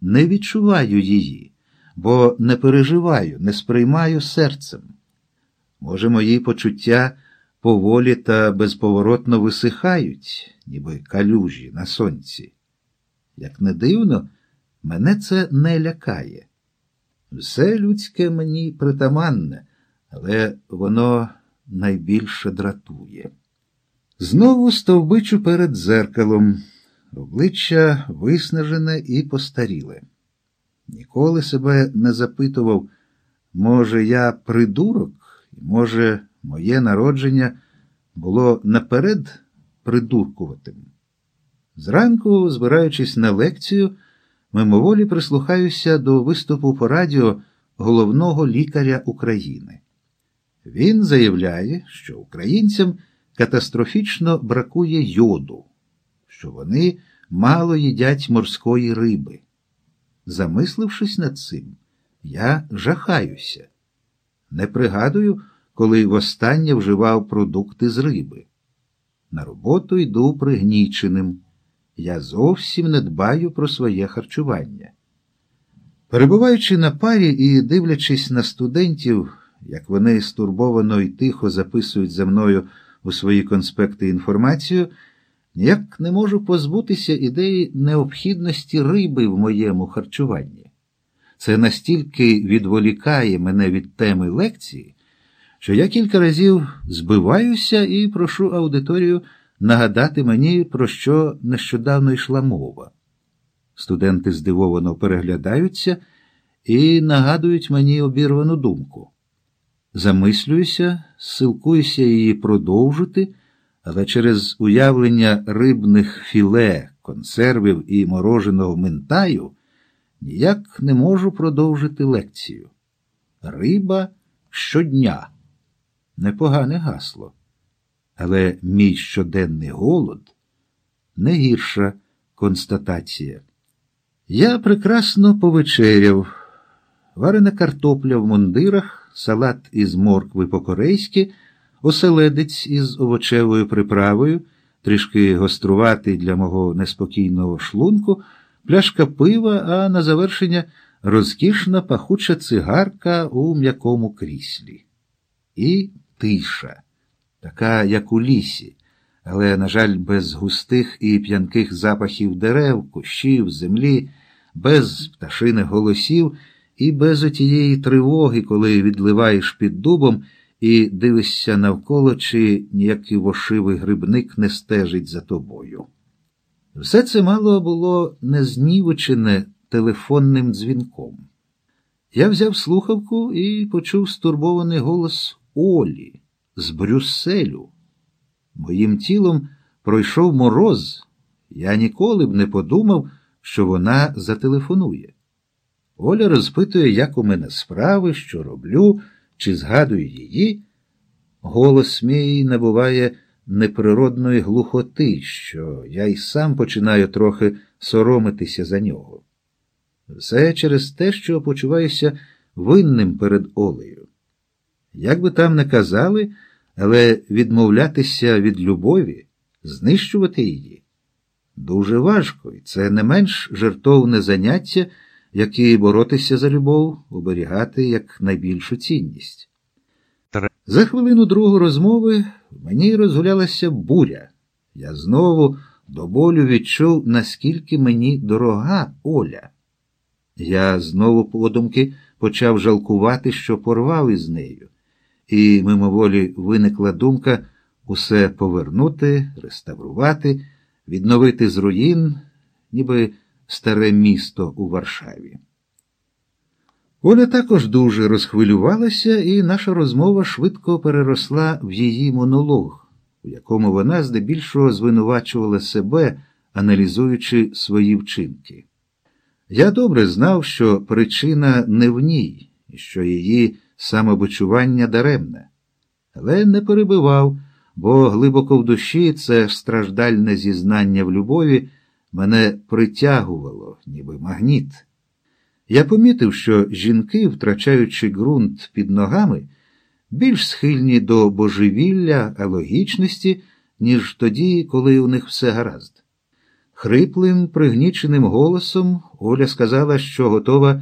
не відчуваю її, бо не переживаю, не сприймаю серцем. Може, мої почуття поволі та безповоротно висихають, ніби калюжі на сонці. Як не дивно, мене це не лякає. Все людське мені притаманне, але воно найбільше дратує. Знову стовбичу перед зеркалом, обличчя виснажене і постаріле. Ніколи себе не запитував, може, я придурок, і може, моє народження було наперед придуркуватим. Зранку, збираючись на лекцію, мимоволі прислухаюся до виступу по радіо головного лікаря України. Він заявляє, що українцям катастрофічно бракує йоду, що вони мало їдять морської риби. Замислившись над цим, я жахаюся. Не пригадую, коли востаннє вживав продукти з риби. На роботу йду пригніченим. Я зовсім не дбаю про своє харчування. Перебуваючи на парі і дивлячись на студентів, як вони стурбовано і тихо записують за мною у свої конспекти інформацію, ніяк не можу позбутися ідеї необхідності риби в моєму харчуванні. Це настільки відволікає мене від теми лекції, що я кілька разів збиваюся і прошу аудиторію нагадати мені, про що нещодавно йшла мова. Студенти здивовано переглядаються і нагадують мені обірвану думку. Замислююся, силкуюся її продовжити, але через уявлення рибних філе, консервів і мороженого ментаю ніяк не можу продовжити лекцію. Риба щодня. Непогане гасло. Але мій щоденний голод не гірша констатація. Я прекрасно повечеряв, варена картопля в мундирах, салат із моркви по-корейськи, оселедець із овочевою приправою, трішки гоструватий для мого неспокійного шлунку, пляшка пива, а на завершення розкішна пахуча цигарка у м'якому кріслі. І тиша, така, як у лісі, але, на жаль, без густих і п'янких запахів дерев, кущів, землі, без пташиних голосів і без отієї тривоги, коли відливаєш під дубом і дивишся навколо, чи ніякий вошивий грибник не стежить за тобою. Все це мало було незнівочене телефонним дзвінком. Я взяв слухавку і почув стурбований голос Олі з Брюсселю. Моїм тілом пройшов мороз. Я ніколи б не подумав, що вона зателефонує. Оля розпитує, як у мене справи, що роблю, чи згадую її. Голос мій набуває неприродної глухоти, що я й сам починаю трохи соромитися за нього. Все через те, що почуваюся винним перед Олею. Як би там не казали, але відмовлятися від любові, знищувати її дуже важко, і це не менш жертовне заняття, як і боротися за любов, оберігати як найбільшу цінність. За хвилину другу розмови мені розгулялася буря. Я знову до болю відчув, наскільки мені дорога Оля. Я знову подумки почав жалкувати, що порвав із нею, і мимоволі виникла думка усе повернути, реставрувати, відновити з руїн, ніби старе місто у Варшаві. Оля також дуже розхвилювалася, і наша розмова швидко переросла в її монолог, у якому вона здебільшого звинувачувала себе, аналізуючи свої вчинки. Я добре знав, що причина не в ній, і що її самобичування даремне, але не перебивав, бо глибоко в душі це страждальне зізнання в любові мене притягувало, ніби магніт. Я помітив, що жінки, втрачаючи ґрунт під ногами, більш схильні до божевілля, алогічності, логічності, ніж тоді, коли у них все гаразд. Хриплим, пригніченим голосом Оля сказала, що готова